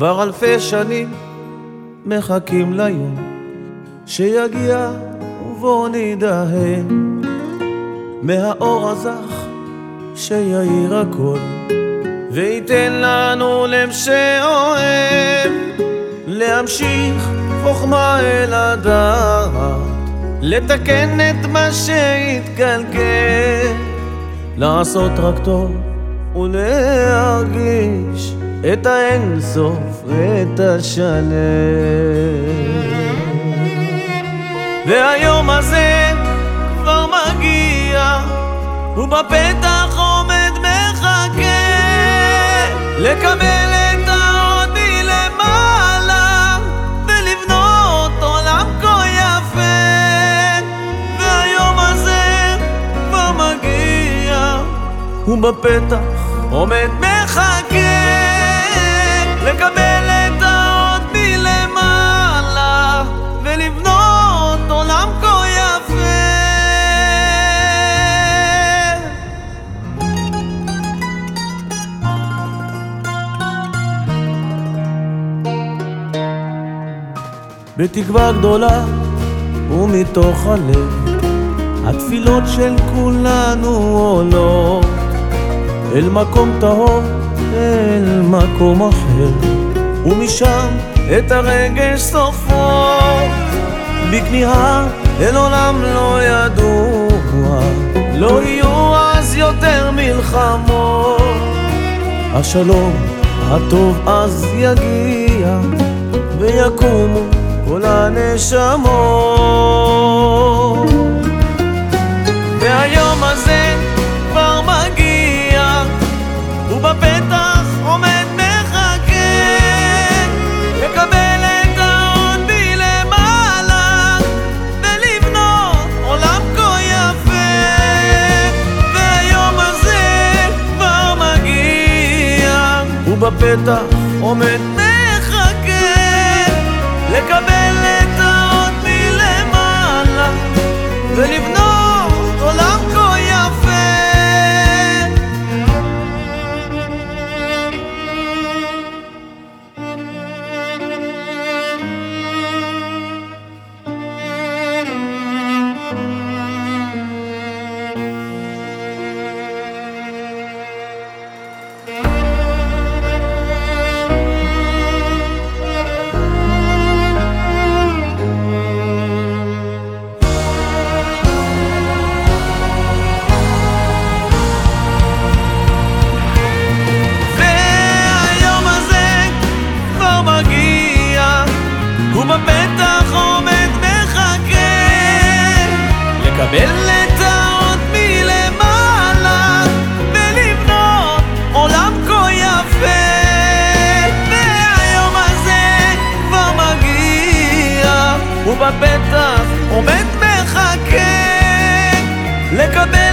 כבר אלפי שנים מחכים ליום שיגיע ובו נדהם מהאור הזך שיאיר הכל וייתן לנו לב שאוהב להמשיך חוכמה אל הדעת לתקן את מה שהתקלקל לעשות רק טוב ולהרגיש את האינסוף ואת השלם. והיום הזה כבר מגיע ובפתח עומד מחכה לקבל את העוד מלמעלה ולבנות עולם כה יפה. והיום הזה כבר מגיע ובפתח עומד מחכה בתקווה גדולה ומתוך הלב התפילות של כולנו עולות. אל מקום טהור, אל מקום אחר ומשם את הרגש סופו בכניעה אל עולם לא ידוע לא יהיו אז יותר מלחמות. השלום הטוב אז יגיע ויקומו כל הנשמות. והיום הזה כבר מגיע ובפתח עומד מחכה. לקבל את העוד מלמעלה ולבנות עולם כה יפה. והיום הזה כבר מגיע ובפתח עומד מחכה. לקבל את העוד מלמעלה ולבנות לקבל